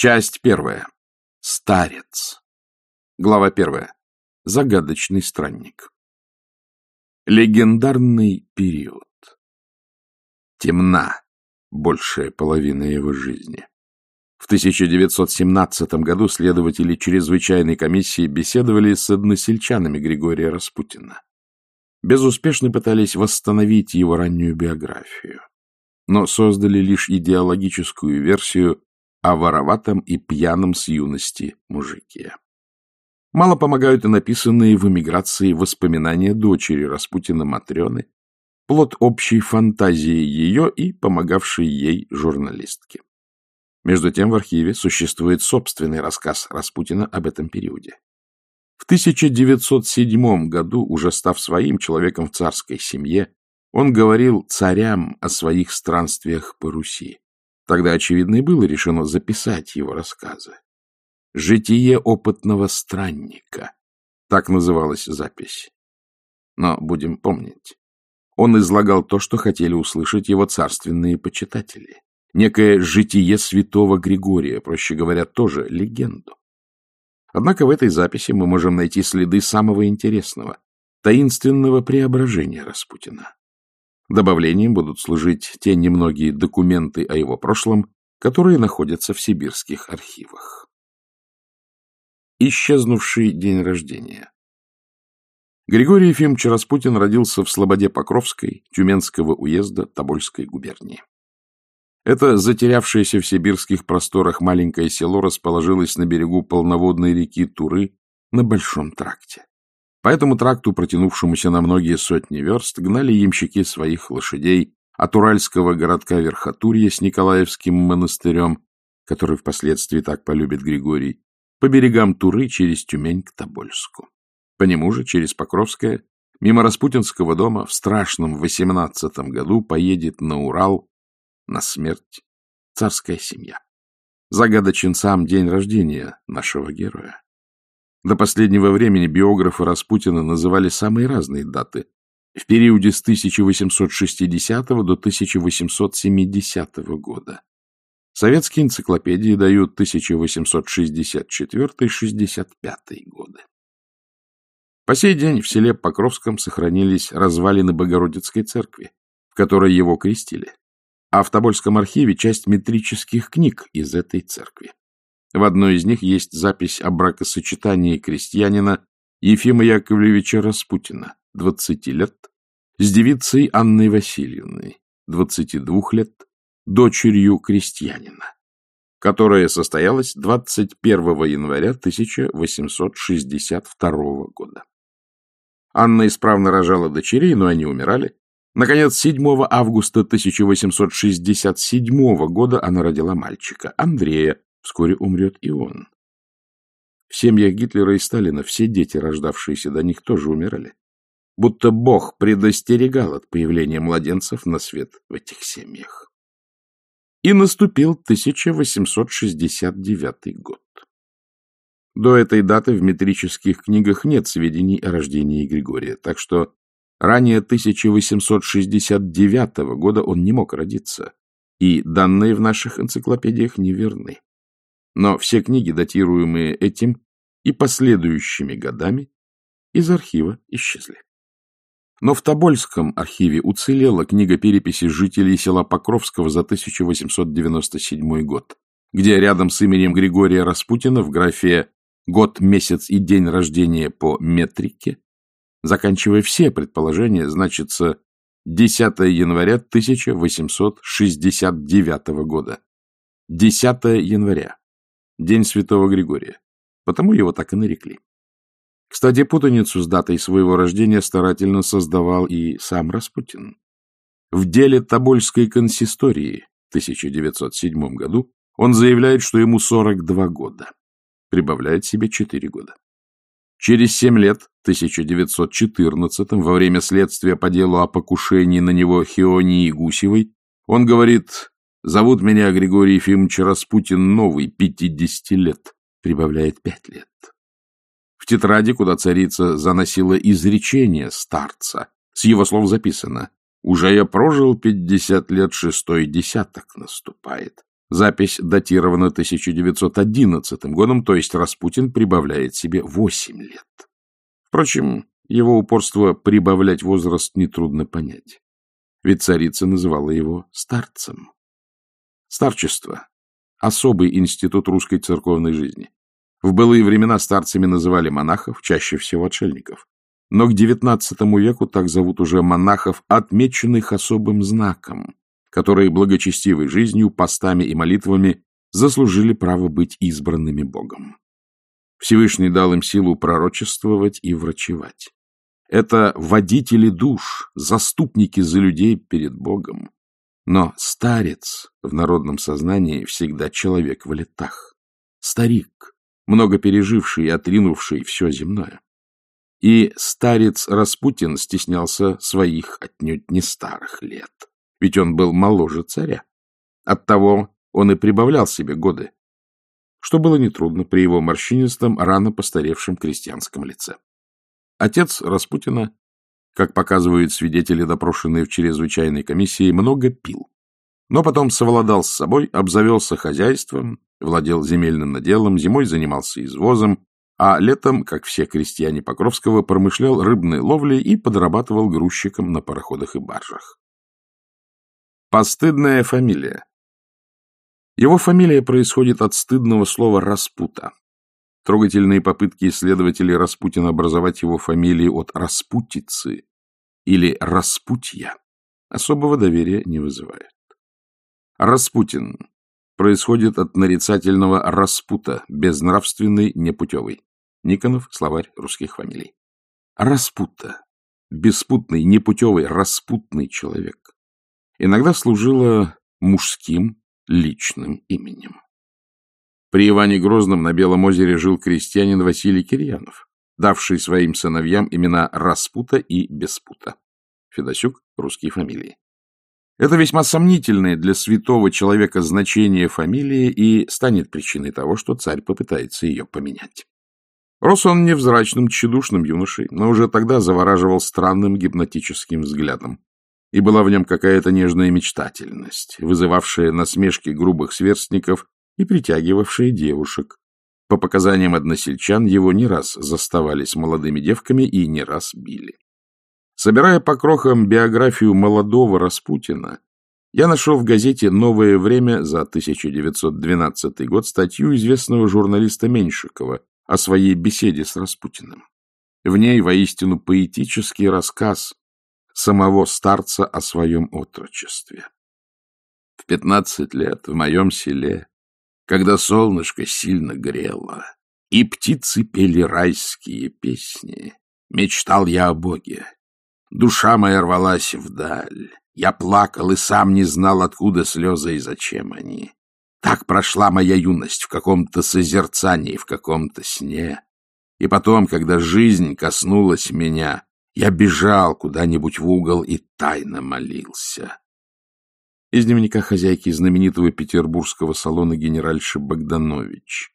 Часть первая. Старец. Глава первая. Загадочный странник. Легендарный период. Темна большая половина его жизни. В 1917 году следователи чрезвычайной комиссии беседовали с односельчанами Григория Распутина. Безуспешно пытались восстановить его раннюю биографию, но создали лишь идеологическую версию о вороватом и пьяном с юности мужике. Мало помогают и написанные в эмиграции воспоминания дочери Распутина Матрены, плод общей фантазии ее и помогавшей ей журналистки. Между тем в архиве существует собственный рассказ Распутина об этом периоде. В 1907 году, уже став своим человеком в царской семье, он говорил царям о своих странствиях по Руси. Тогда, очевидно, и было решено записать его рассказы. «Житие опытного странника» — так называлась запись. Но будем помнить, он излагал то, что хотели услышать его царственные почитатели. Некое житие святого Григория, проще говоря, тоже легенду. Однако в этой записи мы можем найти следы самого интересного, таинственного преображения Распутина. Добавлением будут служить те немногие документы о его прошлом, которые находятся в сибирских архивах. Исчезнувший день рождения Григорий Ефимович Распутин родился в Слободе Покровской, Тюменского уезда Тобольской губернии. Это затерявшееся в сибирских просторах маленькое село расположилось на берегу полноводной реки Туры на Большом тракте. По этому тракту, протянувшемуся на многие сотни верст, гнали ямщики своих лошадей от уральского городка Верхотурья с Николаевским монастырем, который впоследствии так полюбит Григорий, по берегам Туры через Тюмень к Тобольску. По нему же, через Покровское, мимо Распутинского дома в страшном восемнадцатом году поедет на Урал на смерть царская семья. Загадочен сам день рождения нашего героя. До последнего времени биографы Распутина называли самые разные даты. В периоде с 1860 до 1870 года. Советские энциклопедии дают 1864-65 годы. По сей день в селе Покровском сохранились развалины Богородицкой церкви, в которой его крестили, а в Тобольском архиве часть метрических книг из этой церкви. В одной из них есть запись о бракосочетании крестьянина Ефима Яковлевича Распутина, 20 лет, с девицей Анной Васильевной, 22 лет, дочерью крестьянина, которая состоялась 21 января 1862 года. Анна исправно рожала дочерей, но они умирали. Наконец, 7 августа 1867 года она родила мальчика, Андрея. Вскоре умрет и он. В семьях Гитлера и Сталина все дети, рождавшиеся до них, тоже умирали. Будто Бог предостерегал от появления младенцев на свет в этих семьях. И наступил 1869 год. До этой даты в метрических книгах нет сведений о рождении Григория, так что ранее 1869 года он не мог родиться, и данные в наших энциклопедиях неверны. Но все книги, датируемые этим и последующими годами, из архива исчезли. Но в Тобольском архиве уцелела книга переписи жителей села Покровского за 1897 год, где рядом с именем Григория Распутина в графе год, месяц и день рождения по метрике, заканчивая все предположения, значится 10 января 1869 года. 10 января. День Святого Григория. Потому его так и нарекли. Кстати, путаницу с датой своего рождения старательно создавал и сам Распутин. В деле Тобольской консистории в 1907 году он заявляет, что ему 42 года прибавляет себе 4 года. Через 7 лет, в 1914 во время следствия по делу о покушении на него Хионии Гусевой, он говорит «Зовут меня Григорий Ефимович Распутин Новый, 50 лет», прибавляет 5 лет. В тетради, куда царица заносила изречение старца, с его слов записано «Уже я прожил 50 лет, шестой десяток наступает». Запись датирована 1911 годом, то есть Распутин прибавляет себе 8 лет. Впрочем, его упорство прибавлять возраст нетрудно понять. Ведь царица называла его старцем. Старчество — особый институт русской церковной жизни. В былые времена старцами называли монахов, чаще всего отшельников. Но к XIX веку так зовут уже монахов, отмеченных особым знаком, которые благочестивой жизнью, постами и молитвами заслужили право быть избранными Богом. Всевышний дал им силу пророчествовать и врачевать. Это водители душ, заступники за людей перед Богом. Но старец в народном сознании всегда человек в летах. Старик, много переживший и отринувший все земное. И старец Распутин стеснялся своих отнюдь не старых лет, ведь он был моложе царя. Оттого он и прибавлял себе годы, что было нетрудно при его морщинистом, рано постаревшем крестьянском лице. Отец Распутина, как показывают свидетели, допрошенные в чрезвычайной комиссии, много пил. Но потом совладал с собой, обзавелся хозяйством, владел земельным наделом, зимой занимался извозом, а летом, как все крестьяне Покровского, промышлял рыбной ловлей и подрабатывал грузчиком на пароходах и баржах. Постыдная фамилия. Его фамилия происходит от стыдного слова «распута». Трогательные попытки исследователей Распутина образовать его фамилии от «распутицы» или «распутья» особого доверия не вызывает. Распутин происходит от нарицательного «распута», безнравственный, непутевый. Никонов, словарь русских фамилий. Распута, беспутный, непутевый, распутный человек. Иногда служила мужским личным именем. При Иване Грозном на Белом озере жил крестьянин Василий Кирьянов, давший своим сыновьям имена Распута и Беспута. Федосюк — русские фамилии. Это весьма сомнительное для святого человека значение фамилии и станет причиной того, что царь попытается ее поменять. Рос он невзрачным, тщедушным юношей, но уже тогда завораживал странным гипнотическим взглядом и была в нем какая-то нежная мечтательность, вызывавшая насмешки грубых сверстников и притягивавшая девушек. По показаниям односельчан, его не раз заставали с молодыми девками и не раз били. Собирая по крохам биографию молодого Распутина, я нашел в газете «Новое время» за 1912 год статью известного журналиста Меньшикова о своей беседе с Распутиным. В ней воистину поэтический рассказ самого старца о своем отрочестве. В пятнадцать лет в моем селе, когда солнышко сильно грело, и птицы пели райские песни, мечтал я о Боге. Душа моя рвалась вдаль. Я плакал и сам не знал, откуда слезы и зачем они. Так прошла моя юность в каком-то созерцании, в каком-то сне. И потом, когда жизнь коснулась меня, я бежал куда-нибудь в угол и тайно молился. Из дневника хозяйки знаменитого петербургского салона генеральши Богданович.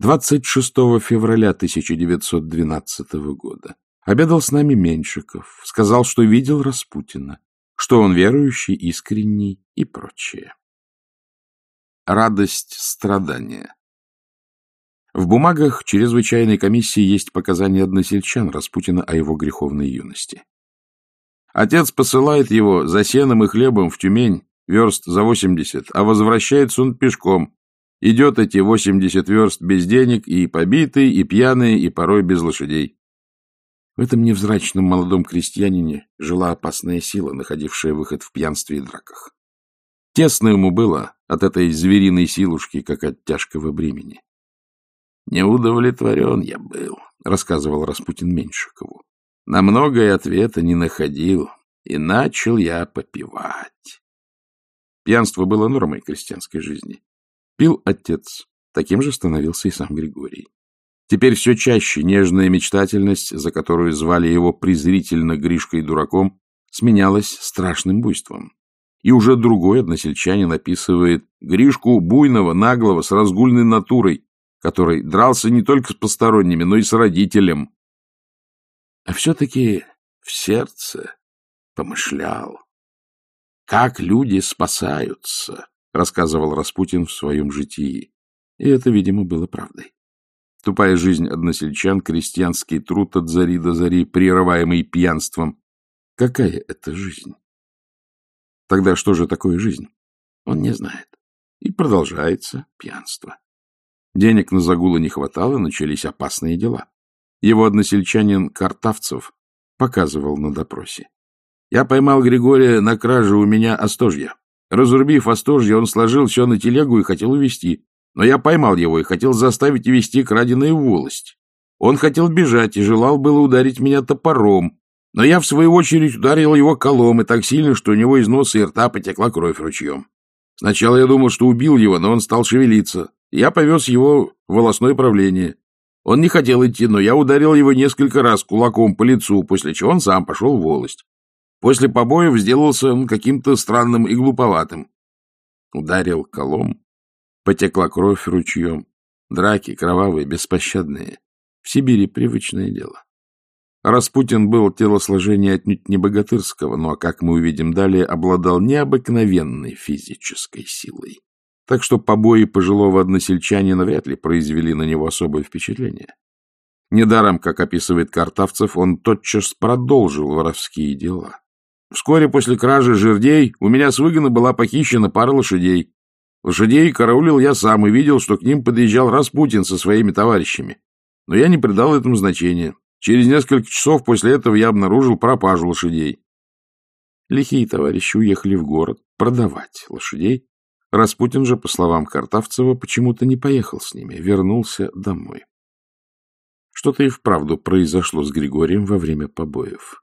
26 февраля 1912 года. Обедал с нами Меньшиков, сказал, что видел Распутина, что он верующий, искренний и прочее. Радость страдания. В бумагах чрезвычайной комиссии есть показания односельчан Распутина о его греховной юности. Отец посылает его за сеном и хлебом в Тюмень верст за восемьдесят, а возвращается он пешком. Идет эти восемьдесят верст без денег, и побитый, и пьяный, и порой без лошадей. В этом невзрачном молодом крестьянине жила опасная сила, находившая выход в пьянстве и драках. Тесно ему было от этой звериной силушки, как от тяжкого бремени. Не удовлетворен я был, — рассказывал Распутин Меньшикову. На многое ответа не находил, и начал я попивать. Пьянство было нормой крестьянской жизни. Пил отец, таким же становился и сам Григорий. Теперь все чаще нежная мечтательность, за которую звали его презрительно Гришкой дураком, сменялась страшным буйством. И уже другой односельчанин описывает Гришку буйного, наглого, с разгульной натурой, который дрался не только с посторонними, но и с родителем. А все-таки в сердце помышлял, как люди спасаются, рассказывал Распутин в своем житии. И это, видимо, было правдой. Тупая жизнь односельчан, крестьянский труд от зари до зари, прерываемый пьянством. Какая это жизнь? Тогда что же такое жизнь? Он не знает. И продолжается пьянство. Денег на загулы не хватало, начались опасные дела. Его односельчанин Картавцев показывал на допросе. Я поймал Григория на краже у меня Остожья. Разрубив Остожье, он сложил все на телегу и хотел увезти. Но я поймал его и хотел заставить вести краденую волость. Он хотел бежать и желал было ударить меня топором, но я, в свою очередь, ударил его колом и так сильно, что у него из носа и рта потекла кровь ручьем. Сначала я думал, что убил его, но он стал шевелиться. Я повез его в волосное правление. Он не хотел идти, но я ударил его несколько раз кулаком по лицу, после чего он сам пошел в волость. После побоев сделался он каким-то странным и глуповатым. Ударил колом, потекла кровь ручьем. Драки кровавые, беспощадные. В Сибири привычное дело. Распутин был телосложения отнюдь не богатырского, но, как мы увидим далее, обладал необыкновенной физической силой. Так что побои пожилого односельчанина вряд ли произвели на него особое впечатление. Недаром, как описывает Картавцев, он тотчас продолжил воровские дела. Вскоре после кражи жердей у меня с выгона была похищена пара лошадей. Лошадей караулил я сам и видел, что к ним подъезжал Распутин со своими товарищами. Но я не придал этому значения. Через несколько часов после этого я обнаружил пропажу лошадей. Лихие товарищи уехали в город продавать лошадей. Распутин же, по словам Картавцева, почему-то не поехал с ними, вернулся домой. Что-то и вправду произошло с Григорием во время побоев.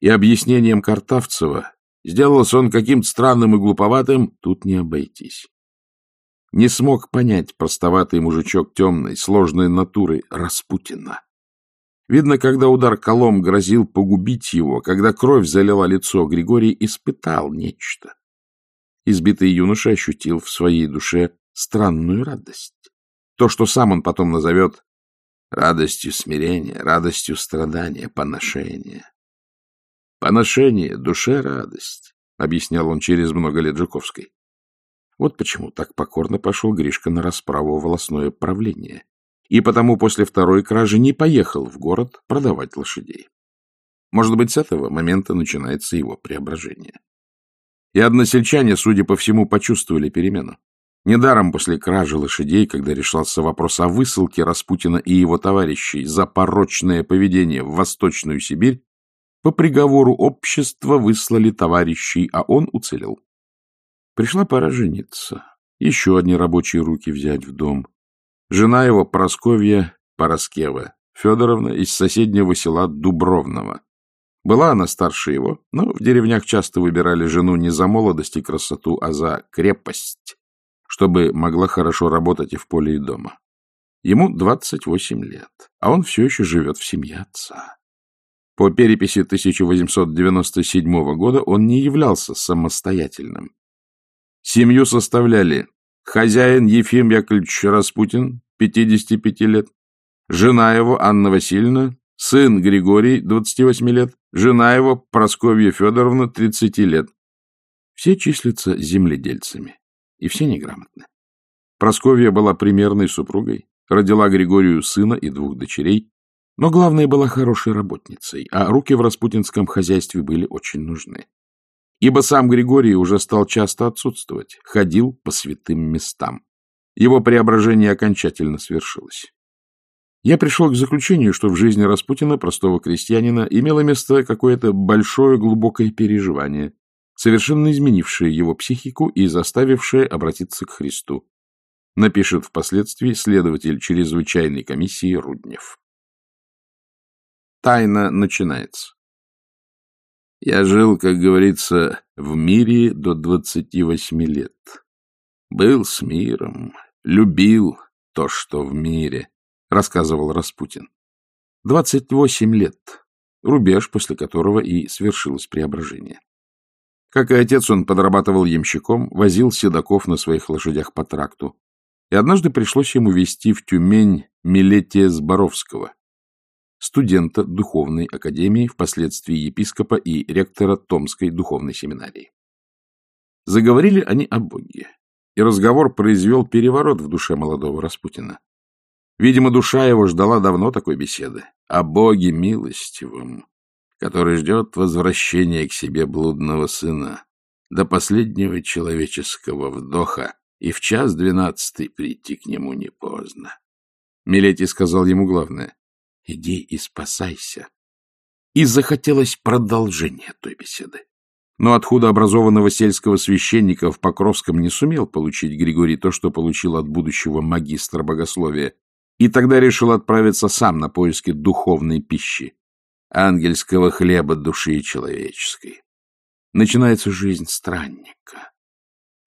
И объяснением Картавцева сделался он каким-то странным и глуповатым, тут не обойтись. Не смог понять простоватый мужичок темной, сложной натуры Распутина. Видно, когда удар колом грозил погубить его, когда кровь залила лицо, Григорий испытал нечто. Избитый юноша ощутил в своей душе странную радость. То, что сам он потом назовет радостью смирения, радостью страдания, поношения. Поношение, душе радость, объяснял он через много лет Жуковской. Вот почему так покорно пошел Гришка на расправу волосное правление и потому после второй кражи не поехал в город продавать лошадей. Может быть, с этого момента начинается его преображение. И односельчане, судя по всему, почувствовали перемену. Недаром после кражи лошадей, когда решался вопрос о высылке Распутина и его товарищей за порочное поведение в Восточную Сибирь, по приговору общества выслали товарищей, а он уцелел. Пришла пора жениться, еще одни рабочие руки взять в дом. Жена его Просковья Пороскева Федоровна из соседнего села Дубровного. Была она старше его, но в деревнях часто выбирали жену не за молодость и красоту, а за крепость, чтобы могла хорошо работать и в поле, и дома. Ему 28 лет, а он все еще живет в семье отца. По переписи 1897 года он не являлся самостоятельным. Семью составляли Хозяин Ефим Яковлевич Распутин, 55 лет. Жена его Анна Васильевна, сын Григорий, 28 лет. Жена его Просковья Федоровна, 30 лет. Все числятся земледельцами, и все неграмотны. Просковья была примерной супругой, родила Григорию сына и двух дочерей, но главное была хорошей работницей, а руки в распутинском хозяйстве были очень нужны ибо сам Григорий уже стал часто отсутствовать, ходил по святым местам. Его преображение окончательно свершилось. Я пришел к заключению, что в жизни Распутина, простого крестьянина, имело место какое-то большое глубокое переживание, совершенно изменившее его психику и заставившее обратиться к Христу. Напишет впоследствии следователь чрезвычайной комиссии Руднев. Тайна начинается. Я жил, как говорится, в мире до двадцати восьми лет. Был с миром, любил то, что в мире, — рассказывал Распутин. Двадцать восемь лет, рубеж, после которого и свершилось преображение. Как и отец, он подрабатывал ямщиком, возил седаков на своих лошадях по тракту. И однажды пришлось ему везти в Тюмень Милетия Зборовского, студента Духовной Академии, впоследствии епископа и ректора Томской Духовной Семинарии. Заговорили они о Боге. и разговор произвел переворот в душе молодого Распутина. Видимо, душа его ждала давно такой беседы о Боге милостивом, который ждет возвращения к себе блудного сына до последнего человеческого вдоха, и в час двенадцатый прийти к нему не поздно. Милетий сказал ему главное — иди и спасайся. И захотелось продолжения той беседы. Но от худообразованного сельского священника в Покровском не сумел получить Григорий то, что получил от будущего магистра богословия, и тогда решил отправиться сам на поиски духовной пищи, ангельского хлеба души человеческой. Начинается жизнь странника.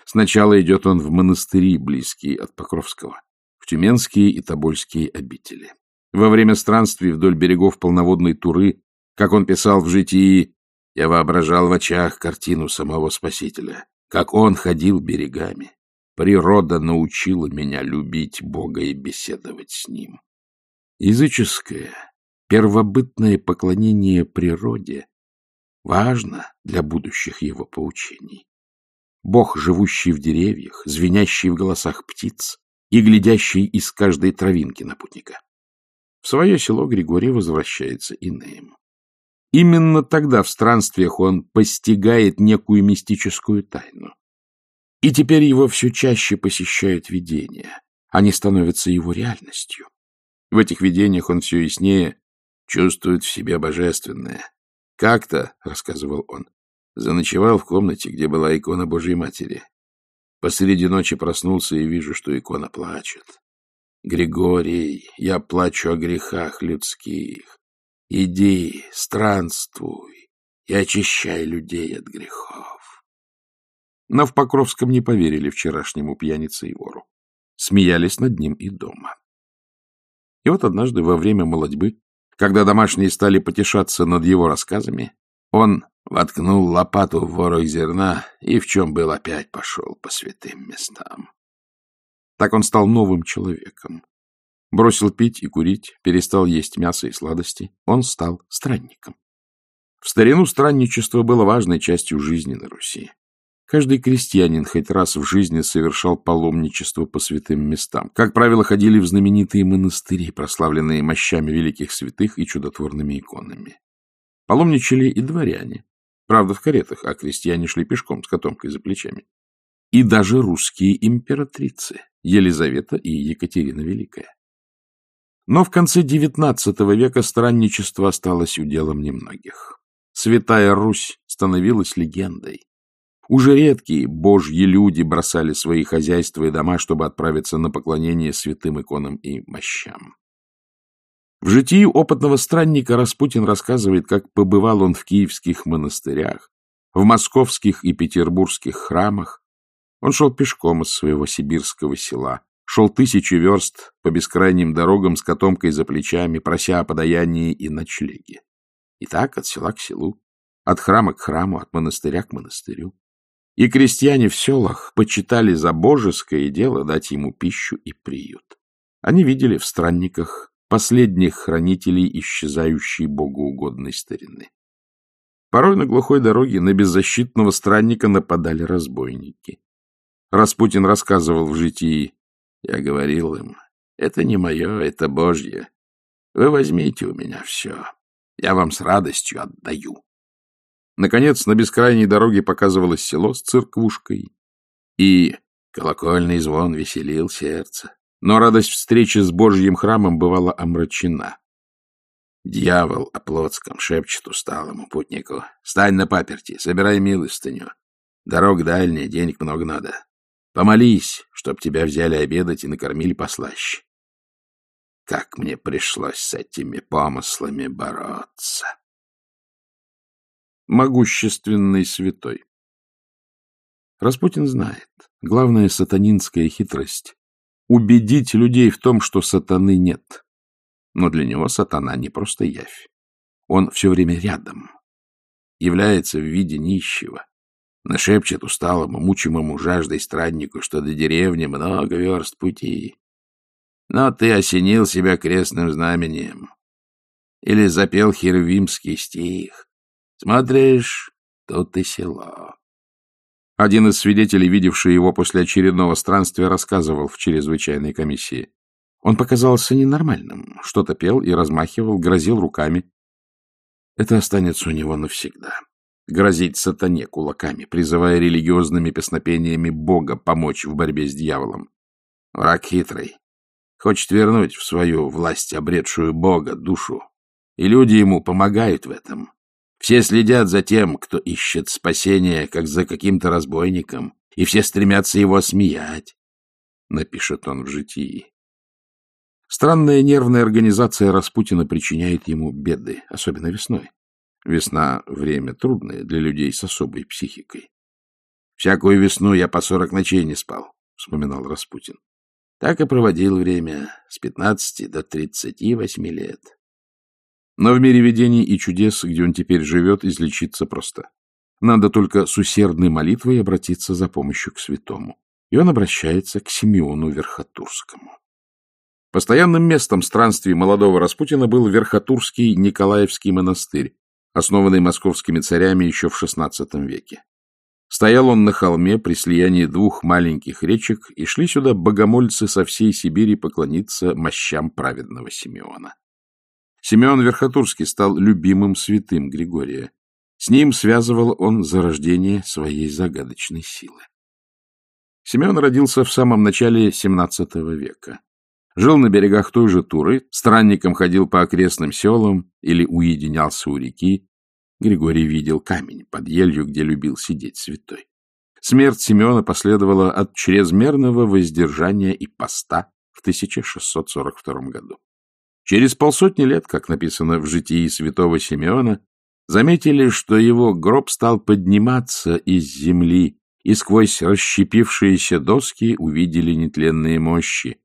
Сначала идет он в монастыри, близкие от Покровского, в Тюменские и Тобольские обители. Во время странствий вдоль берегов полноводной Туры, как он писал в житии, я воображал в очах картину самого Спасителя, как он ходил берегами. Природа научила меня любить Бога и беседовать с Ним. Языческое, первобытное поклонение природе важно для будущих его поучений. Бог, живущий в деревьях, звенящий в голосах птиц и глядящий из каждой травинки на путника. В свое село Григорий возвращается иным. Именно тогда в странствиях он постигает некую мистическую тайну. И теперь его все чаще посещают видения. Они становятся его реальностью. В этих видениях он все яснее чувствует в себе божественное. «Как-то», — рассказывал он, — заночевал в комнате, где была икона Божьей Матери. Посреди ночи проснулся и вижу, что икона плачет. «Григорий, я плачу о грехах людских. Иди, странствуй и очищай людей от грехов. Но в Покровском не поверили вчерашнему пьянице и вору. Смеялись над ним и дома. И вот однажды во время молодьбы, когда домашние стали потешаться над его рассказами, он воткнул лопату в ворох зерна и в чем был опять пошел по святым местам. Так он стал новым человеком, Бросил пить и курить, перестал есть мясо и сладости. Он стал странником. В старину странничество было важной частью жизни на Руси. Каждый крестьянин хоть раз в жизни совершал паломничество по святым местам. Как правило, ходили в знаменитые монастыри, прославленные мощами великих святых и чудотворными иконами. Паломничали и дворяне. Правда, в каретах, а крестьяне шли пешком с котомкой за плечами. И даже русские императрицы Елизавета и Екатерина Великая. Но в конце XIX века странничество осталось уделом немногих. Святая Русь становилась легендой. Уже редкие божьи люди бросали свои хозяйства и дома, чтобы отправиться на поклонение святым иконам и мощам. В житии опытного странника Распутин рассказывает, как побывал он в киевских монастырях, в московских и петербургских храмах. Он шел пешком из своего сибирского села, шел тысячи верст по бескрайним дорогам с котомкой за плечами, прося о подаянии и ночлеге. И так от села к селу, от храма к храму, от монастыря к монастырю. И крестьяне в селах почитали за божеское дело дать ему пищу и приют. Они видели в странниках последних хранителей исчезающей богоугодной старины. Порой на глухой дороге на беззащитного странника нападали разбойники. Распутин рассказывал в житии я говорил им, это не мое, это Божье. Вы возьмите у меня все. Я вам с радостью отдаю. Наконец, на бескрайней дороге показывалось село с церквушкой, и колокольный звон веселил сердце. Но радость встречи с Божьим храмом бывала омрачена. Дьявол о Плотском шепчет усталому путнику. «Стань на паперти, собирай милостыню. Дорог дальняя, денег много надо. Помолись, чтоб тебя взяли обедать и накормили послаще. Как мне пришлось с этими помыслами бороться. Могущественный святой. Распутин знает, главная сатанинская хитрость — убедить людей в том, что сатаны нет. Но для него сатана не просто явь. Он все время рядом, является в виде нищего, Нашепчет усталому, мучимому жаждой страннику, что до деревни много верст пути. Но ты осенил себя крестным знамением. Или запел херувимский стих. Смотришь, тут и село. Один из свидетелей, видевший его после очередного странствия, рассказывал в чрезвычайной комиссии. Он показался ненормальным, что-то пел и размахивал, грозил руками. Это останется у него навсегда. Грозить сатане кулаками, призывая религиозными песнопениями Бога помочь в борьбе с дьяволом. Враг хитрый. Хочет вернуть в свою власть обретшую Бога душу. И люди ему помогают в этом. Все следят за тем, кто ищет спасения, как за каким-то разбойником, и все стремятся его осмеять, — напишет он в житии. Странная нервная организация Распутина причиняет ему беды, особенно весной. Весна — время трудное для людей с особой психикой. «Всякую весну я по сорок ночей не спал», — вспоминал Распутин. Так и проводил время с пятнадцати до тридцати восьми лет. Но в мире видений и чудес, где он теперь живет, излечиться просто. Надо только с усердной молитвой обратиться за помощью к святому. И он обращается к Симеону Верхотурскому. Постоянным местом странствий молодого Распутина был Верхотурский Николаевский монастырь, основанный московскими царями еще в XVI веке. Стоял он на холме при слиянии двух маленьких речек, и шли сюда богомольцы со всей Сибири поклониться мощам праведного Симеона. Симеон Верхотурский стал любимым святым Григория. С ним связывал он зарождение своей загадочной силы. Симеон родился в самом начале XVII века. Жил на берегах той же Туры, странником ходил по окрестным селам или уединялся у реки. Григорий видел камень под елью, где любил сидеть святой. Смерть Симеона последовала от чрезмерного воздержания и поста в 1642 году. Через полсотни лет, как написано в житии святого Симеона, заметили, что его гроб стал подниматься из земли, и сквозь расщепившиеся доски увидели нетленные мощи,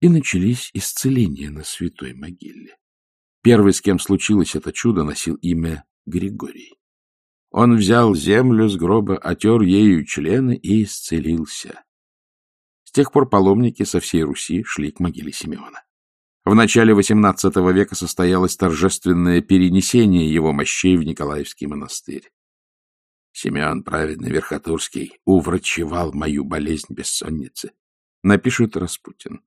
и начались исцеления на святой могиле. Первый, с кем случилось это чудо, носил имя Григорий. Он взял землю с гроба, отер ею члены и исцелился. С тех пор паломники со всей Руси шли к могиле Симеона. В начале XVIII века состоялось торжественное перенесение его мощей в Николаевский монастырь. Симеон Праведный Верхотурский уврачевал мою болезнь бессонницы, напишет Распутин.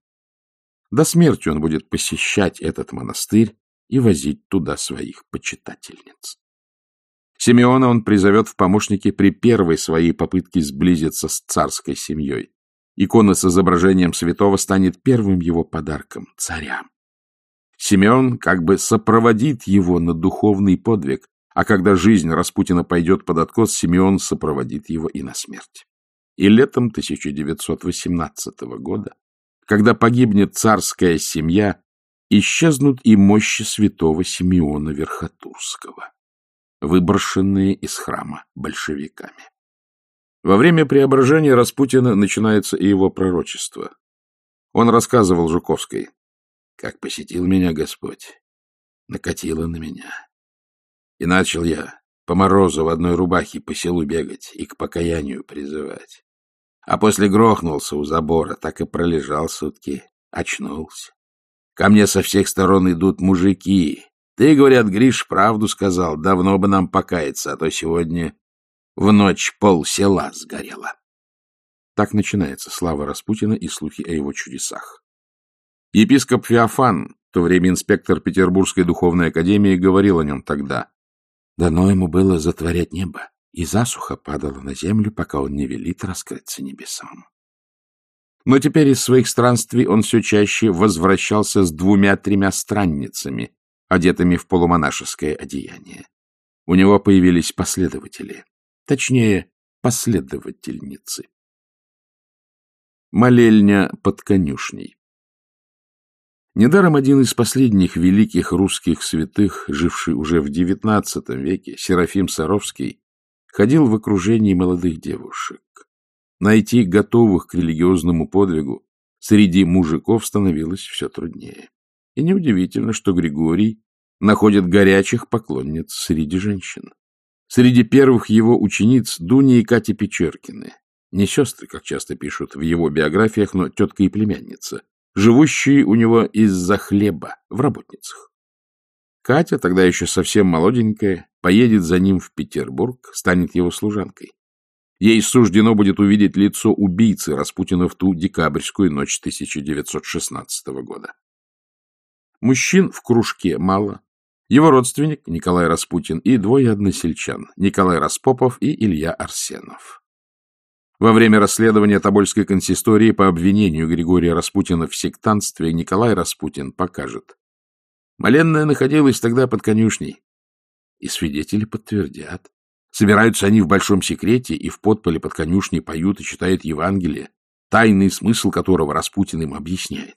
До смерти он будет посещать этот монастырь и возить туда своих почитательниц. Симеона он призовет в помощники при первой своей попытке сблизиться с царской семьей. Икона с изображением святого станет первым его подарком царям. Симеон как бы сопроводит его на духовный подвиг, а когда жизнь Распутина пойдет под откос, Симеон сопроводит его и на смерть. И летом 1918 года когда погибнет царская семья, исчезнут и мощи святого Симеона Верхотурского, выброшенные из храма большевиками. Во время преображения Распутина начинается и его пророчество. Он рассказывал Жуковской, как посетил меня Господь, накатило на меня. И начал я по морозу в одной рубахе по селу бегать и к покаянию призывать. А после грохнулся у забора, так и пролежал сутки. Очнулся. Ко мне со всех сторон идут мужики. Ты, говорят, Гриш, правду сказал. Давно бы нам покаяться, а то сегодня в ночь пол села сгорело. Так начинается слава Распутина и слухи о его чудесах. Епископ Феофан, в то время инспектор Петербургской духовной академии, говорил о нем тогда. Дано ему было затворять небо, и засуха падала на землю, пока он не велит раскрыться небесам. Но теперь из своих странствий он все чаще возвращался с двумя-тремя странницами, одетыми в полумонашеское одеяние. У него появились последователи, точнее, последовательницы. Молельня под конюшней Недаром один из последних великих русских святых, живший уже в XIX веке, Серафим Саровский, ходил в окружении молодых девушек. Найти готовых к религиозному подвигу среди мужиков становилось все труднее. И неудивительно, что Григорий находит горячих поклонниц среди женщин. Среди первых его учениц Дуня и Катя Печеркины, не сестры, как часто пишут в его биографиях, но тетка и племянница, живущие у него из-за хлеба в работницах. Катя, тогда еще совсем молоденькая, поедет за ним в Петербург, станет его служанкой. Ей суждено будет увидеть лицо убийцы Распутина в ту декабрьскую ночь 1916 года. Мужчин в кружке мало. Его родственник Николай Распутин и двое односельчан Николай Распопов и Илья Арсенов. Во время расследования Тобольской консистории по обвинению Григория Распутина в сектантстве Николай Распутин покажет. Маленная находилась тогда под конюшней. И свидетели подтвердят. Собираются они в большом секрете и в подполе под конюшней поют и читают Евангелие, тайный смысл которого Распутин им объясняет.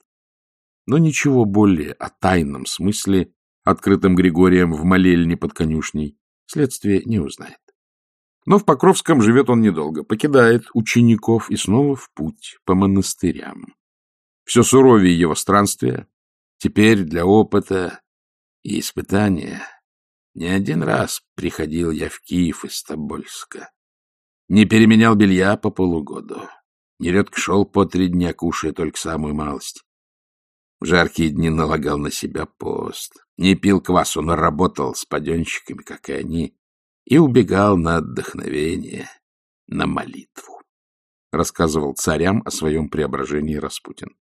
Но ничего более о тайном смысле, открытом Григорием в молельне под конюшней, следствие не узнает. Но в Покровском живет он недолго, покидает учеников и снова в путь по монастырям. Все суровее его странствия. Теперь для опыта и испытания не один раз приходил я в Киев из Тобольска. Не переменял белья по полугоду. Нередко шел по три дня, кушая только самую малость. В жаркие дни налагал на себя пост. Не пил квасу, но работал с паденщиками, как и они, и убегал на отдохновение, на молитву. Рассказывал царям о своем преображении Распутин.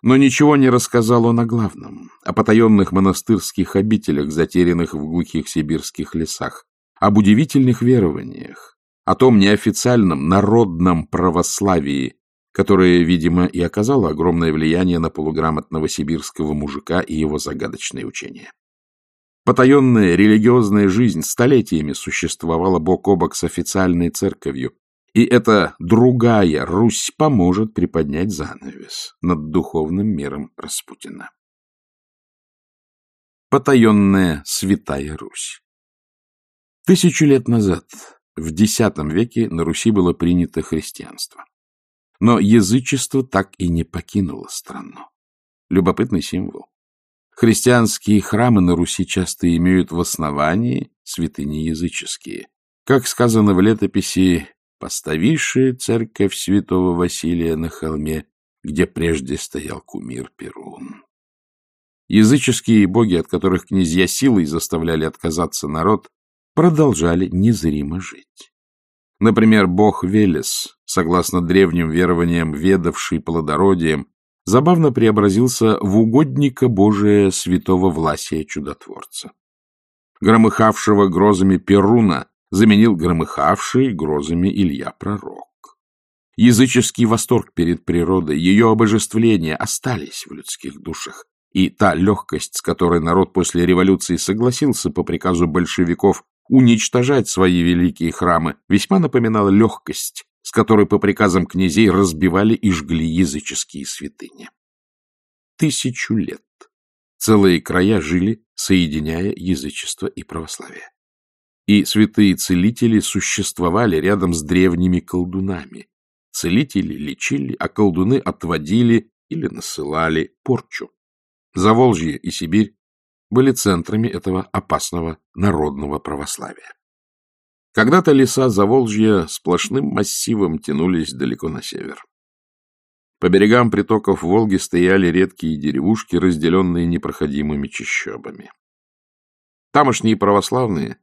Но ничего не рассказал он о главном, о потаенных монастырских обителях, затерянных в глухих сибирских лесах, об удивительных верованиях, о том неофициальном народном православии, которое, видимо, и оказало огромное влияние на полуграмотного сибирского мужика и его загадочные учения. Потаенная религиозная жизнь столетиями существовала бок о бок с официальной церковью, и эта другая Русь поможет приподнять занавес над духовным миром Распутина. Потаенная Святая Русь Тысячу лет назад, в X веке, на Руси было принято христианство. Но язычество так и не покинуло страну. Любопытный символ. Христианские храмы на Руси часто имеют в основании святыни языческие. Как сказано в летописи поставившие церковь святого Василия на холме, где прежде стоял кумир Перун. Языческие боги, от которых князья силой заставляли отказаться народ, продолжали незримо жить. Например, бог Велес, согласно древним верованиям, ведавший плодородием, забавно преобразился в угодника Божия святого Власия Чудотворца. Громыхавшего грозами Перуна заменил громыхавший грозами Илья Пророк. Языческий восторг перед природой, ее обожествление остались в людских душах, и та легкость, с которой народ после революции согласился по приказу большевиков уничтожать свои великие храмы, весьма напоминала легкость, с которой по приказам князей разбивали и жгли языческие святыни. Тысячу лет целые края жили, соединяя язычество и православие и святые целители существовали рядом с древними колдунами. Целители лечили, а колдуны отводили или насылали порчу. Заволжье и Сибирь были центрами этого опасного народного православия. Когда-то леса Заволжья сплошным массивом тянулись далеко на север. По берегам притоков Волги стояли редкие деревушки, разделенные непроходимыми чащобами. Тамошние православные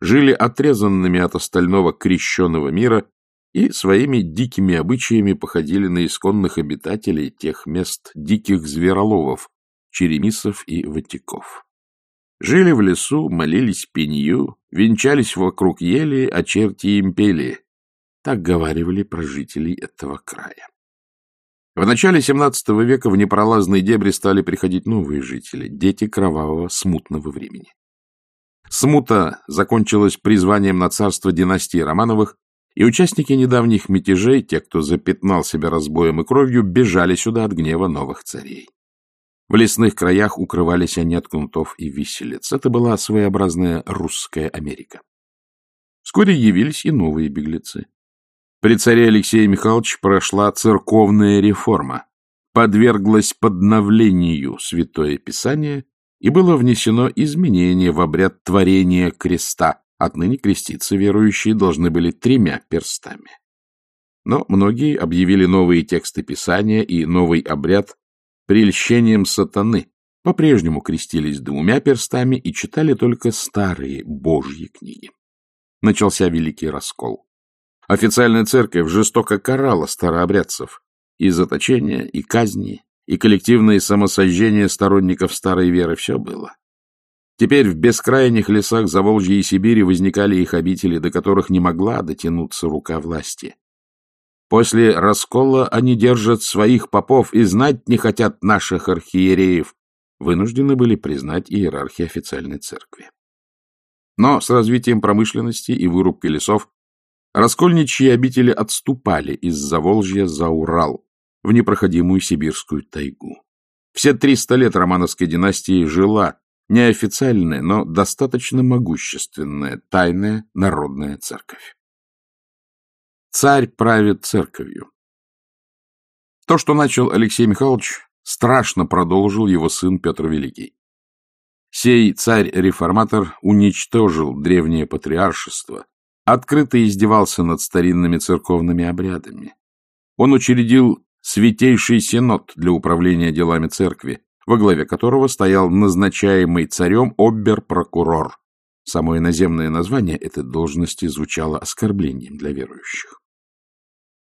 жили отрезанными от остального крещенного мира и своими дикими обычаями походили на исконных обитателей тех мест диких звероловов, черемисов и ватиков. Жили в лесу, молились пенью, венчались вокруг ели, а черти им пели. Так говаривали про жителей этого края. В начале XVII века в непролазные дебри стали приходить новые жители, дети кровавого смутного времени. Смута закончилась призванием на царство династии Романовых, и участники недавних мятежей, те, кто запятнал себя разбоем и кровью, бежали сюда от гнева новых царей. В лесных краях укрывались они от кнутов и виселиц. Это была своеобразная русская Америка. Вскоре явились и новые беглецы. При царе Алексея Михайловича прошла церковная реформа, подверглась подновлению Святое Писание и было внесено изменение в обряд творения креста. Отныне креститься верующие должны были тремя перстами. Но многие объявили новые тексты Писания и новый обряд прельщением сатаны, по-прежнему крестились двумя перстами и читали только старые Божьи книги. Начался Великий Раскол. Официальная церковь жестоко карала старообрядцев. И заточения, и казни, и коллективные самосожжения сторонников старой веры все было. Теперь в бескрайних лесах Заволжья и Сибири возникали их обители, до которых не могла дотянуться рука власти. После раскола они держат своих попов и знать не хотят наших архиереев, вынуждены были признать иерархии официальной церкви. Но с развитием промышленности и вырубкой лесов раскольничьи обители отступали из Заволжья за Урал, в непроходимую сибирскую тайгу. Все 300 лет Романовской династии жила неофициальная, но достаточно могущественная тайная народная церковь. Царь правит церковью. То, что начал Алексей Михайлович, страшно продолжил его сын Петр Великий. Сей царь-реформатор уничтожил древнее патриаршество, открыто издевался над старинными церковными обрядами. Он учредил Святейший Синод для управления делами церкви, во главе которого стоял назначаемый царем обер-прокурор. Само иноземное название этой должности звучало оскорблением для верующих.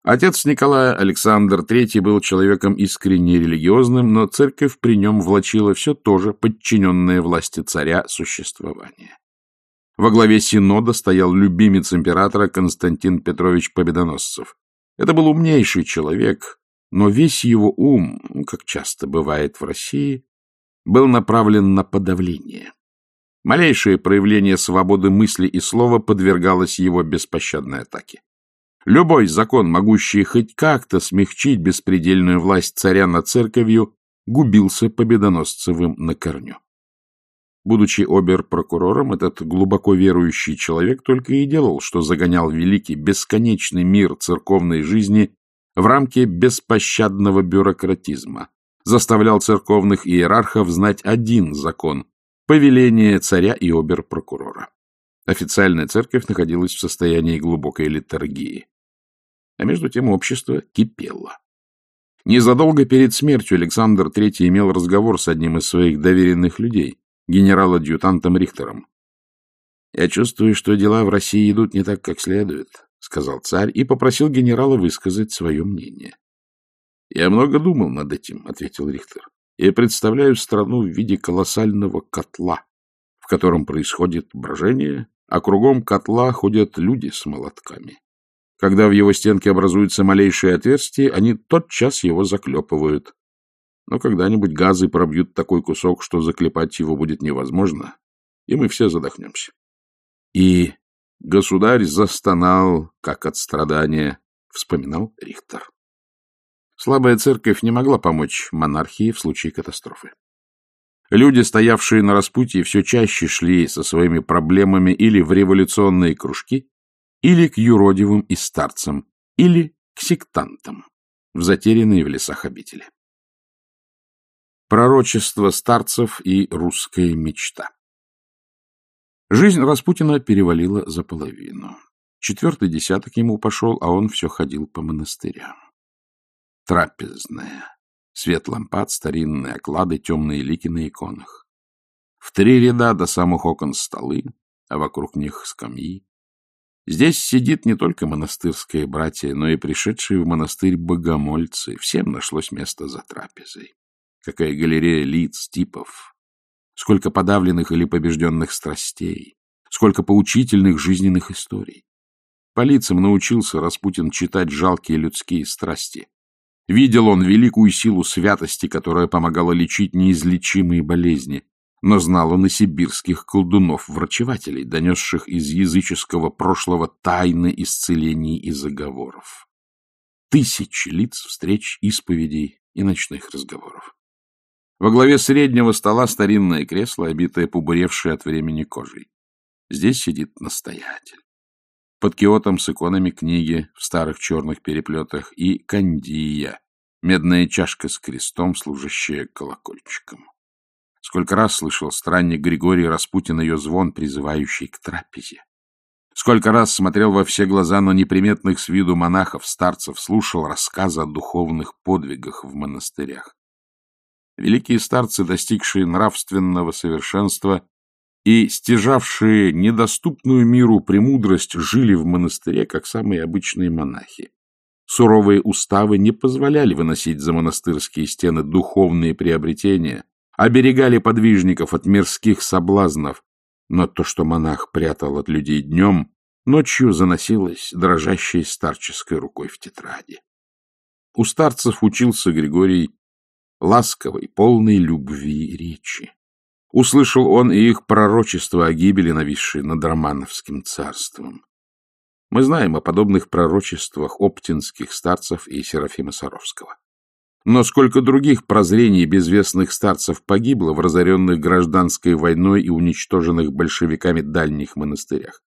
Отец Николая, Александр III, был человеком искренне религиозным, но церковь при нем влачила все то же подчиненное власти царя существование. Во главе Синода стоял любимец императора Константин Петрович Победоносцев. Это был умнейший человек, но весь его ум, как часто бывает в России, был направлен на подавление. Малейшее проявление свободы мысли и слова подвергалось его беспощадной атаке. Любой закон, могущий хоть как-то смягчить беспредельную власть царя над церковью, губился победоносцевым на корню. Будучи обер-прокурором, этот глубоко верующий человек только и делал, что загонял великий бесконечный мир церковной жизни в рамки беспощадного бюрократизма, заставлял церковных иерархов знать один закон – повеление царя и обер-прокурора. Официальная церковь находилась в состоянии глубокой литургии. А между тем общество кипело. Незадолго перед смертью Александр III имел разговор с одним из своих доверенных людей, генерал-адъютантом Рихтером. «Я чувствую, что дела в России идут не так, как следует», — сказал царь и попросил генерала высказать свое мнение. «Я много думал над этим», — ответил Рихтер. «Я представляю страну в виде колоссального котла, в котором происходит брожение, а кругом котла ходят люди с молотками. Когда в его стенке образуются малейшие отверстия, они тотчас его заклепывают. Но когда-нибудь газы пробьют такой кусок, что заклепать его будет невозможно, и мы все задохнемся. И государь застонал, как от страдания, вспоминал Рихтер. Слабая церковь не могла помочь монархии в случае катастрофы. Люди, стоявшие на распутье, все чаще шли со своими проблемами или в революционные кружки, или к юродивым и старцам, или к сектантам в затерянные в лесах обители. Пророчество старцев и русская мечта Жизнь Распутина перевалила за половину. Четвертый десяток ему пошел, а он все ходил по монастырям. Трапезная. Свет лампад, старинные оклады, темные лики на иконах. В три ряда до самых окон столы, а вокруг них скамьи. Здесь сидит не только монастырское братья, но и пришедшие в монастырь богомольцы. Всем нашлось место за трапезой. Какая галерея лиц, типов. Сколько подавленных или побежденных страстей. Сколько поучительных жизненных историй. По лицам научился Распутин читать жалкие людские страсти. Видел он великую силу святости, которая помогала лечить неизлечимые болезни, но знал он и сибирских колдунов-врачевателей, донесших из языческого прошлого тайны исцелений и заговоров. Тысячи лиц, встреч, исповедей и ночных разговоров. Во главе среднего стола старинное кресло, обитое побуревшей от времени кожей. Здесь сидит настоятель. Под киотом с иконами книги в старых черных переплетах и кандия, медная чашка с крестом, служащая колокольчиком. Сколько раз слышал странник Григорий Распутин ее звон, призывающий к трапезе. Сколько раз смотрел во все глаза на неприметных с виду монахов, старцев, слушал рассказы о духовных подвигах в монастырях. Великие старцы, достигшие нравственного совершенства, и стяжавшие недоступную миру премудрость жили в монастыре, как самые обычные монахи. Суровые уставы не позволяли выносить за монастырские стены духовные приобретения, оберегали подвижников от мирских соблазнов, но то, что монах прятал от людей днем, ночью заносилось дрожащей старческой рукой в тетради. У старцев учился Григорий ласковой, полной любви речи. Услышал он и их пророчество о гибели, нависшей над Романовским царством. Мы знаем о подобных пророчествах оптинских старцев и Серафима Саровского. Но сколько других прозрений безвестных старцев погибло в разоренных гражданской войной и уничтоженных большевиками дальних монастырях.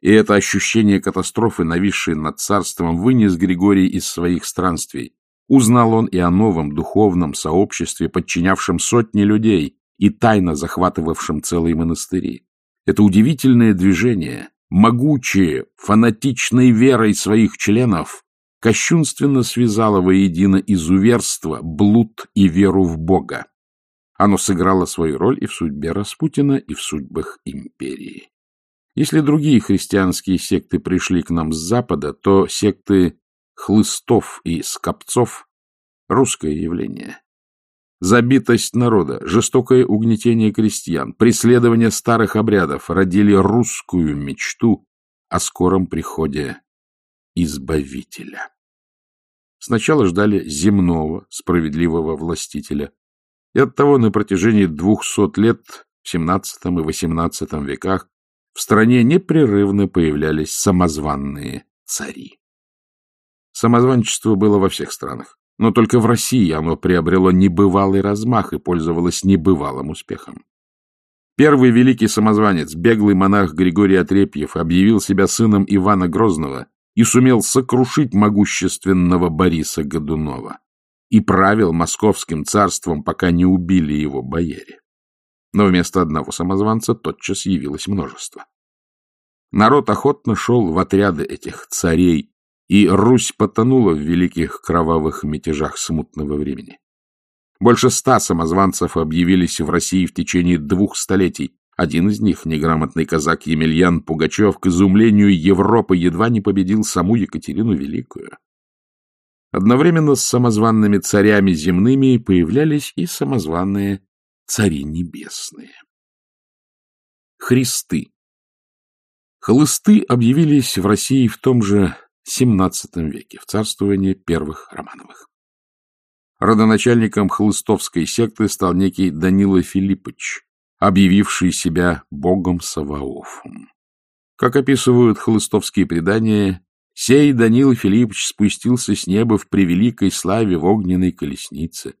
И это ощущение катастрофы, нависшей над царством, вынес Григорий из своих странствий. Узнал он и о новом духовном сообществе, подчинявшем сотни людей и тайно захватывавшем целые монастыри. Это удивительное движение, могучее, фанатичной верой своих членов, кощунственно связало воедино изуверство, блуд и веру в Бога. Оно сыграло свою роль и в судьбе Распутина, и в судьбах империи. Если другие христианские секты пришли к нам с Запада, то секты хлыстов и скопцов — русское явление. Забитость народа, жестокое угнетение крестьян, преследование старых обрядов родили русскую мечту о скором приходе Избавителя. Сначала ждали земного, справедливого властителя, и оттого на протяжении двухсот лет в XVII и XVIII веках в стране непрерывно появлялись самозванные цари. Самозванчество было во всех странах, но только в России оно приобрело небывалый размах и пользовалось небывалым успехом. Первый великий самозванец, беглый монах Григорий Отрепьев, объявил себя сыном Ивана Грозного и сумел сокрушить могущественного Бориса Годунова и правил московским царством, пока не убили его бояре. Но вместо одного самозванца тотчас явилось множество. Народ охотно шел в отряды этих царей, и Русь потонула в великих кровавых мятежах смутного времени. Больше ста самозванцев объявились в России в течение двух столетий. Один из них, неграмотный казак Емельян Пугачев, к изумлению Европы едва не победил саму Екатерину Великую. Одновременно с самозванными царями земными появлялись и самозванные цари небесные. Христы. Хлысты объявились в России в том же XVII веке, в царствовании первых Романовых. Родоначальником хлыстовской секты стал некий Данила Филиппович, объявивший себя богом Саваофом. Как описывают хлыстовские предания, сей Данила Филиппович спустился с неба в превеликой славе в огненной колеснице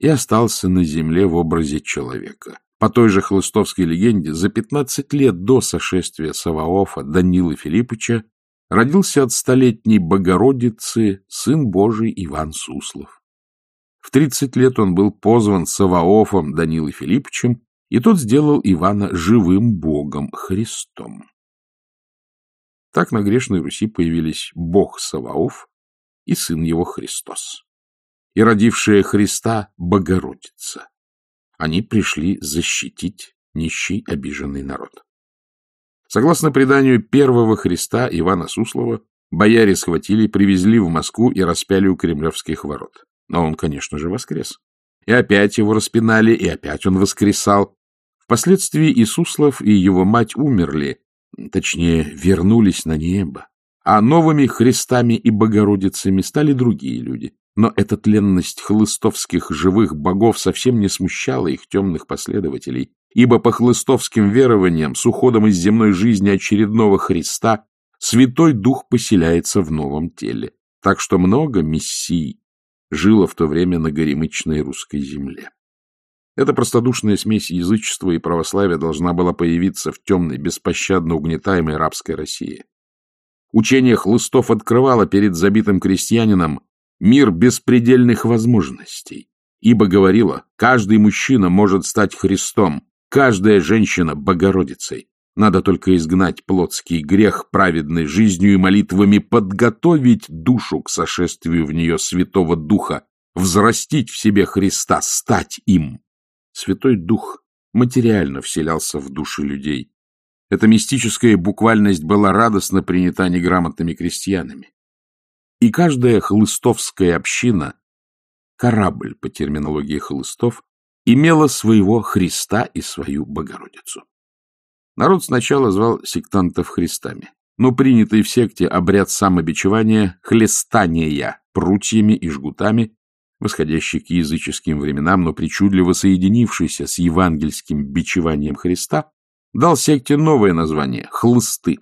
и остался на земле в образе человека. По той же хлыстовской легенде, за 15 лет до сошествия Саваофа Данила Филипповича родился от столетней Богородицы сын Божий Иван Суслов. В 30 лет он был позван Саваофом Данилой Филипповичем, и тот сделал Ивана живым богом Христом. Так на грешной Руси появились бог Саваоф и сын его Христос и родившая Христа Богородица. Они пришли защитить нищий обиженный народ. Согласно преданию первого Христа Ивана Суслова, бояре схватили, привезли в Москву и распяли у кремлевских ворот. Но он, конечно же, воскрес. И опять его распинали, и опять он воскресал. Впоследствии и и его мать умерли, точнее, вернулись на небо. А новыми Христами и Богородицами стали другие люди. Но эта тленность хлыстовских живых богов совсем не смущала их темных последователей, ибо по хлыстовским верованиям с уходом из земной жизни очередного Христа Святой Дух поселяется в новом теле, так что много мессий жило в то время на горемычной русской земле. Эта простодушная смесь язычества и православия должна была появиться в темной, беспощадно угнетаемой рабской России. Учение хлыстов открывало перед забитым крестьянином мир беспредельных возможностей, ибо говорила, каждый мужчина может стать Христом, каждая женщина — Богородицей. Надо только изгнать плотский грех праведной жизнью и молитвами, подготовить душу к сошествию в нее Святого Духа, взрастить в себе Христа, стать им. Святой Дух материально вселялся в души людей. Эта мистическая буквальность была радостно принята неграмотными крестьянами. И каждая хлыстовская община, корабль по терминологии хлыстов, имела своего Христа и свою Богородицу. Народ сначала звал сектантов Христами, но принятый в секте обряд самобичевания хлестания прутьями и жгутами, восходящий к языческим временам, но причудливо соединившийся с евангельским бичеванием Христа, дал секте новое название — хлысты.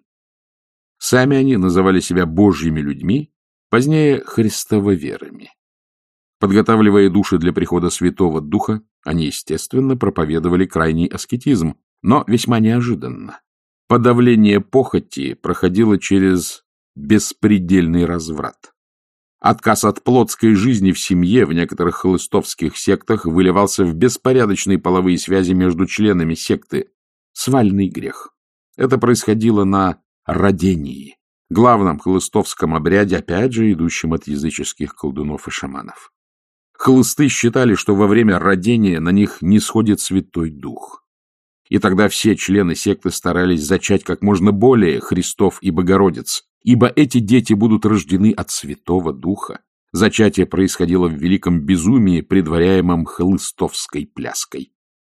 Сами они называли себя божьими людьми, позднее — христово-верами. Подготавливая души для прихода Святого Духа, они, естественно, проповедовали крайний аскетизм, но весьма неожиданно. Подавление похоти проходило через беспредельный разврат. Отказ от плотской жизни в семье в некоторых хлыстовских сектах выливался в беспорядочные половые связи между членами секты. Свальный грех. Это происходило на родении, главном хлыстовском обряде, опять же, идущем от языческих колдунов и шаманов. Хлысты считали, что во время родения на них не сходит Святой Дух. И тогда все члены секты старались зачать как можно более Христов и Богородиц, ибо эти дети будут рождены от Святого Духа. Зачатие происходило в великом безумии, предваряемом хлыстовской пляской.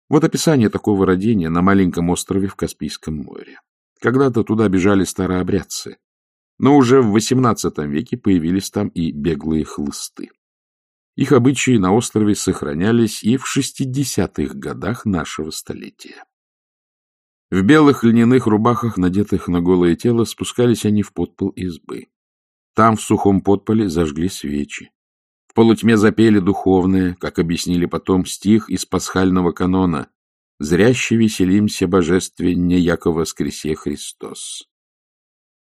Вот описание такого родения на маленьком острове в Каспийском море. Когда-то туда бежали старообрядцы, но уже в XVIII веке появились там и беглые хлысты. Их обычаи на острове сохранялись и в 60-х годах нашего столетия. В белых льняных рубахах, надетых на голое тело, спускались они в подпол избы. Там, в сухом подполе, зажгли свечи. В полутьме запели духовные, как объяснили потом, стих из пасхального канона «Зряще веселимся божественне, яко воскресе Христос».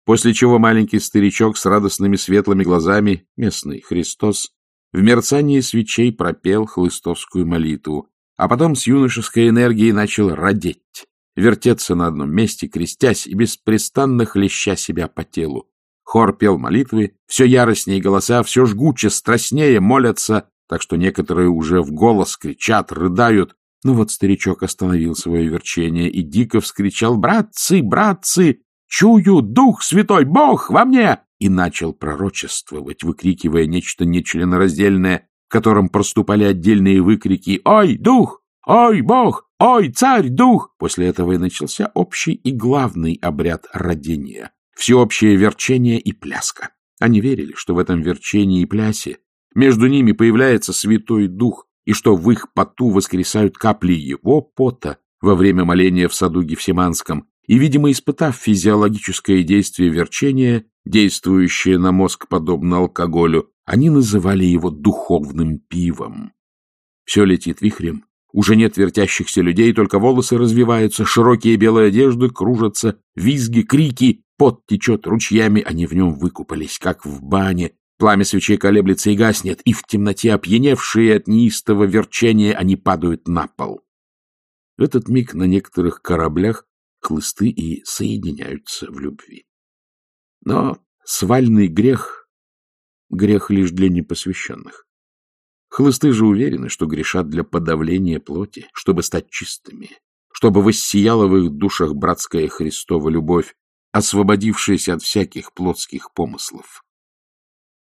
После чего маленький старичок с радостными светлыми глазами, местный Христос, в мерцании свечей пропел хлыстовскую молитву, а потом с юношеской энергией начал родеть вертеться на одном месте, крестясь и беспрестанно хлеща себя по телу. Хор пел молитвы, все яростнее голоса, все жгуче, страстнее молятся, так что некоторые уже в голос кричат, рыдают. Ну вот старичок остановил свое верчение и дико вскричал «Братцы, братцы, чую, Дух Святой, Бог во мне!» и начал пророчествовать, выкрикивая нечто нечленораздельное, в котором проступали отдельные выкрики «Ой, Дух! Ой, Бог! «Ой, царь, дух!» После этого и начался общий и главный обряд родения, всеобщее верчение и пляска. Они верили, что в этом верчении и плясе между ними появляется Святой Дух, и что в их поту воскресают капли его пота во время моления в саду Гефсиманском, и, видимо, испытав физиологическое действие верчения, действующее на мозг подобно алкоголю, они называли его духовным пивом. Все летит вихрем, уже нет вертящихся людей, только волосы развиваются, широкие белые одежды кружатся, визги, крики, пот течет ручьями, они в нем выкупались, как в бане. Пламя свечей колеблется и гаснет, и в темноте, опьяневшие от неистого верчения, они падают на пол. В этот миг на некоторых кораблях хлысты и соединяются в любви. Но свальный грех — грех лишь для непосвященных. Хлысты же уверены, что грешат для подавления плоти, чтобы стать чистыми, чтобы воссияла в их душах братская Христова любовь, освободившаяся от всяких плотских помыслов.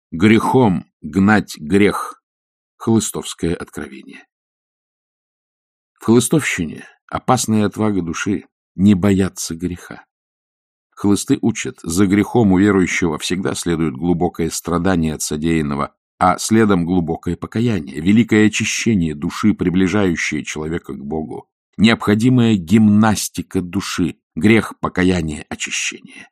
Грехом гнать грех — хлыстовское откровение. В хлыстовщине опасная отвага души не бояться греха. Хлысты учат, за грехом у верующего всегда следует глубокое страдание от содеянного, а следом глубокое покаяние, великое очищение души, приближающее человека к Богу, необходимая гимнастика души, грех, покаяние, очищение.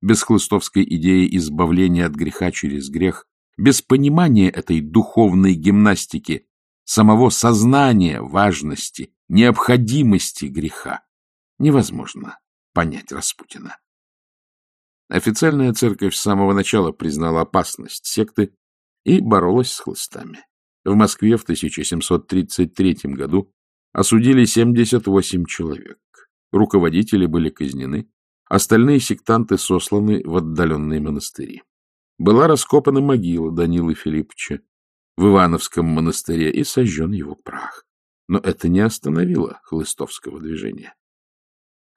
Без хлыстовской идеи избавления от греха через грех, без понимания этой духовной гимнастики, самого сознания важности, необходимости греха, невозможно понять Распутина. Официальная церковь с самого начала признала опасность секты и боролась с хлыстами. В Москве в 1733 году осудили 78 человек. Руководители были казнены, остальные сектанты сосланы в отдаленные монастыри. Была раскопана могила Данилы Филипповича в Ивановском монастыре и сожжен его прах. Но это не остановило хлыстовского движения.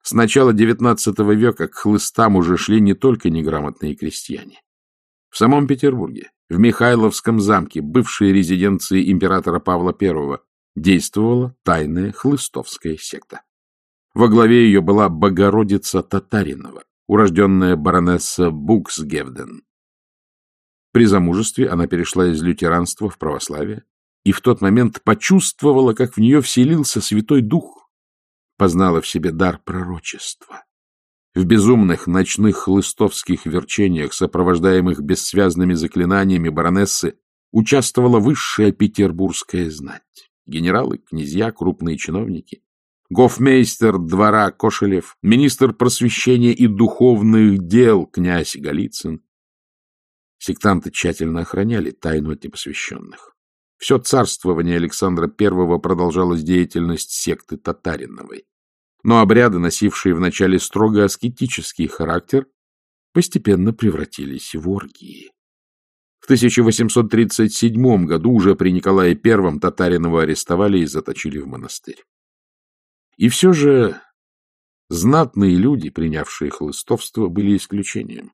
С начала XIX века к хлыстам уже шли не только неграмотные крестьяне. В самом Петербурге, в Михайловском замке, бывшей резиденции императора Павла I, действовала тайная хлыстовская секта. Во главе ее была Богородица Татаринова, урожденная баронесса Буксгевден. При замужестве она перешла из лютеранства в православие и в тот момент почувствовала, как в нее вселился Святой Дух, познала в себе дар пророчества. В безумных ночных хлыстовских верчениях, сопровождаемых бессвязными заклинаниями баронессы, участвовала высшая петербургская знать. Генералы, князья, крупные чиновники гофмейстер двора Кошелев, министр просвещения и духовных дел князь Голицын. Сектанты тщательно охраняли тайну от непосвященных. Все царствование Александра I продолжалась деятельность секты Татариновой. Но обряды, носившие вначале строго аскетический характер, постепенно превратились в оргии. В 1837 году уже при Николае I Татаринова арестовали и заточили в монастырь. И все же знатные люди, принявшие хлыстовство, были исключением.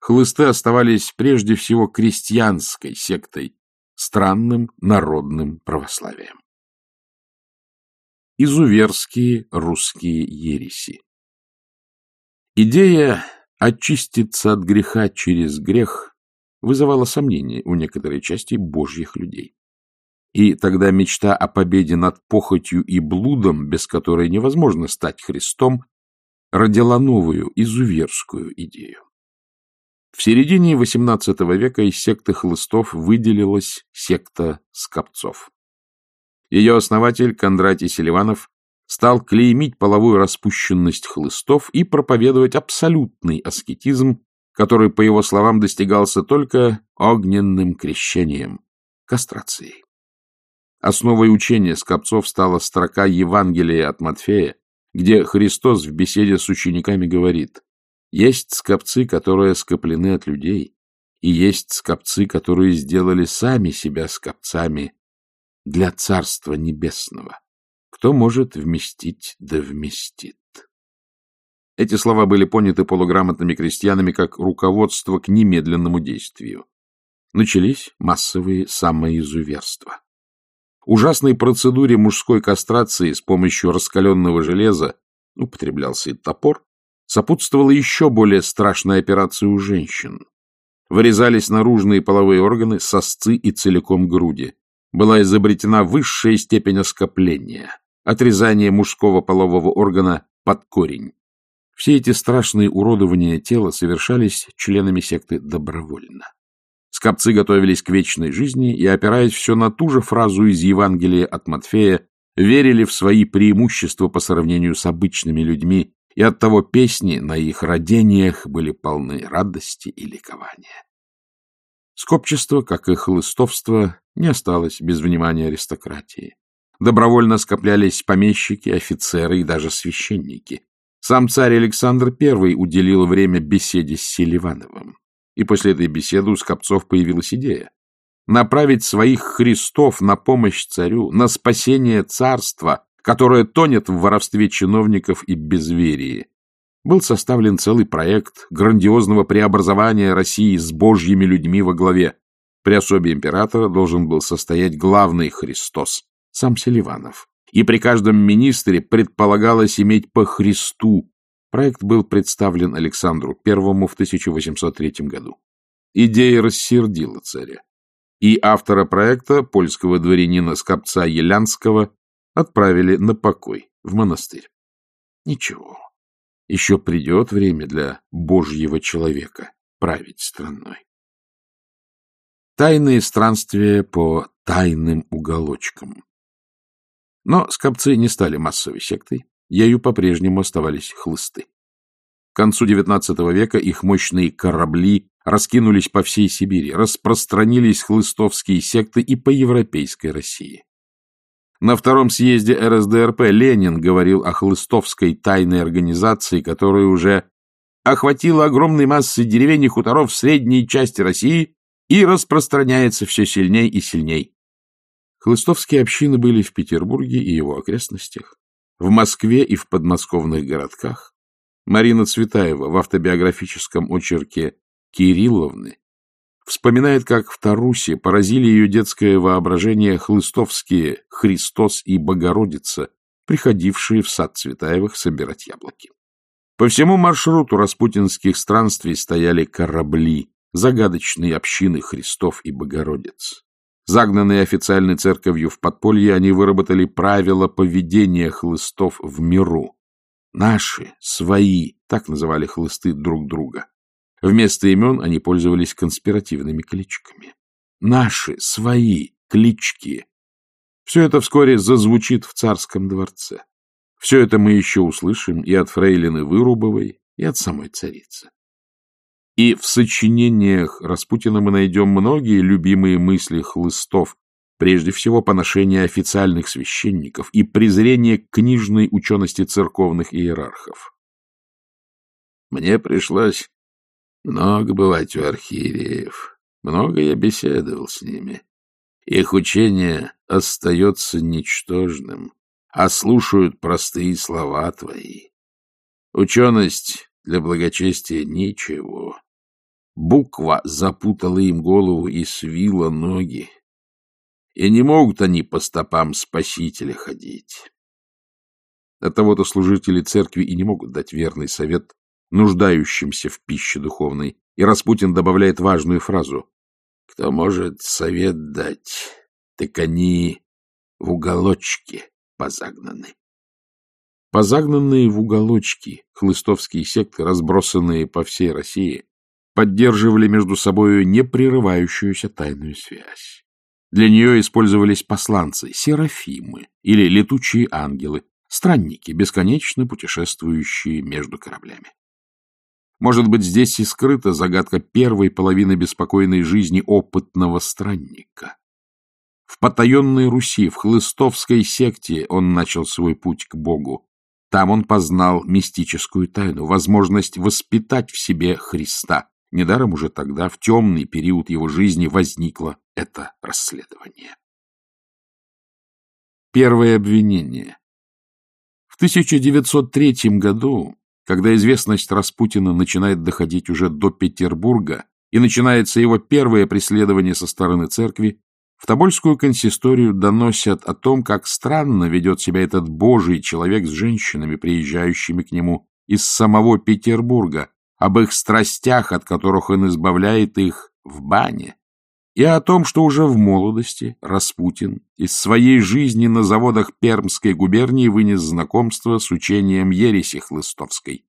Хлысты оставались прежде всего крестьянской сектой, странным народным православием. Изуверские русские ереси Идея очиститься от греха через грех вызывала сомнения у некоторой части божьих людей. И тогда мечта о победе над похотью и блудом, без которой невозможно стать Христом, родила новую, изуверскую идею. В середине XVIII века из секты хлыстов выделилась секта скопцов. Ее основатель Кондратий Селиванов стал клеймить половую распущенность хлыстов и проповедовать абсолютный аскетизм, который, по его словам, достигался только огненным крещением, кастрацией. Основой учения скопцов стала строка Евангелия от Матфея, где Христос в беседе с учениками говорит «Есть скопцы, которые скоплены от людей, и есть скопцы, которые сделали сами себя скопцами для Царства Небесного. Кто может вместить, да вместит». Эти слова были поняты полуграмотными крестьянами как руководство к немедленному действию. Начались массовые самоизуверства. Ужасной процедуре мужской кастрации с помощью раскаленного железа, употреблялся и топор, сопутствовала еще более страшная операция у женщин. Вырезались наружные половые органы, сосцы и целиком груди. Была изобретена высшая степень оскопления, отрезание мужского полового органа под корень. Все эти страшные уродования тела совершались членами секты добровольно. Скопцы готовились к вечной жизни и, опираясь все на ту же фразу из Евангелия от Матфея, верили в свои преимущества по сравнению с обычными людьми, и оттого песни на их родениях были полны радости и ликования. Скопчество, как и хлыстовство, не осталось без внимания аристократии. Добровольно скоплялись помещики, офицеры и даже священники. Сам царь Александр I уделил время беседе с Селивановым. И после этой беседы у Скопцов появилась идея направить своих Христов на помощь царю, на спасение царства, которое тонет в воровстве чиновников и безверии. Был составлен целый проект грандиозного преобразования России с божьими людьми во главе. При особе императора должен был состоять главный Христос, сам Селиванов. И при каждом министре предполагалось иметь по Христу, Проект был представлен Александру I в 1803 году. Идея рассердила царя. И автора проекта, польского дворянина Скопца Елянского, отправили на покой в монастырь. Ничего, еще придет время для божьего человека править страной. Тайные странствия по тайным уголочкам. Но скопцы не стали массовой сектой ею по-прежнему оставались хлысты. К концу XIX века их мощные корабли раскинулись по всей Сибири, распространились хлыстовские секты и по европейской России. На втором съезде РСДРП Ленин говорил о хлыстовской тайной организации, которая уже охватила огромные массы деревень и хуторов в средней части России и распространяется все сильней и сильней. Хлыстовские общины были в Петербурге и его окрестностях, в Москве и в подмосковных городках. Марина Цветаева в автобиографическом очерке «Кирилловны» вспоминает, как в Тарусе поразили ее детское воображение хлыстовские «Христос» и «Богородица», приходившие в сад Цветаевых собирать яблоки. По всему маршруту распутинских странствий стояли корабли, загадочные общины Христов и Богородиц. Загнанные официальной церковью в подполье, они выработали правила поведения хлыстов в миру. Наши, свои, так называли хлысты друг друга. Вместо имен они пользовались конспиративными кличками. Наши, свои, клички. Все это вскоре зазвучит в царском дворце. Все это мы еще услышим и от фрейлины Вырубовой, и от самой царицы. И в сочинениях Распутина мы найдем многие любимые мысли хлыстов, прежде всего поношение официальных священников и презрение к книжной учености церковных иерархов. Мне пришлось много бывать у архиереев, много я беседовал с ними. Их учение остается ничтожным, а слушают простые слова твои. Ученость для благочестия ничего. Буква запутала им голову и свила ноги. И не могут они по стопам Спасителя ходить. От того-то служители церкви и не могут дать верный совет нуждающимся в пище духовной. И Распутин добавляет важную фразу. Кто может совет дать, так они в уголочке позагнаны. Позагнанные в уголочки хлыстовские секты, разбросанные по всей России, поддерживали между собой непрерывающуюся тайную связь. Для нее использовались посланцы, серафимы или летучие ангелы, странники, бесконечно путешествующие между кораблями. Может быть, здесь и скрыта загадка первой половины беспокойной жизни опытного странника. В потаенной Руси, в хлыстовской секте он начал свой путь к Богу. Там он познал мистическую тайну, возможность воспитать в себе Христа. Недаром уже тогда, в темный период его жизни, возникло это расследование. Первое обвинение. В 1903 году, когда известность Распутина начинает доходить уже до Петербурга и начинается его первое преследование со стороны церкви, в Тобольскую консисторию доносят о том, как странно ведет себя этот божий человек с женщинами, приезжающими к нему из самого Петербурга, об их страстях, от которых он избавляет их в бане, и о том, что уже в молодости Распутин из своей жизни на заводах Пермской губернии вынес знакомство с учением ереси Хлыстовской.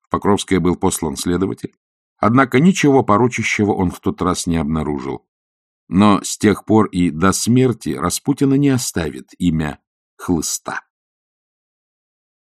В Покровское был послан следователь, однако ничего порочащего он в тот раз не обнаружил. Но с тех пор и до смерти Распутина не оставит имя Хлыста.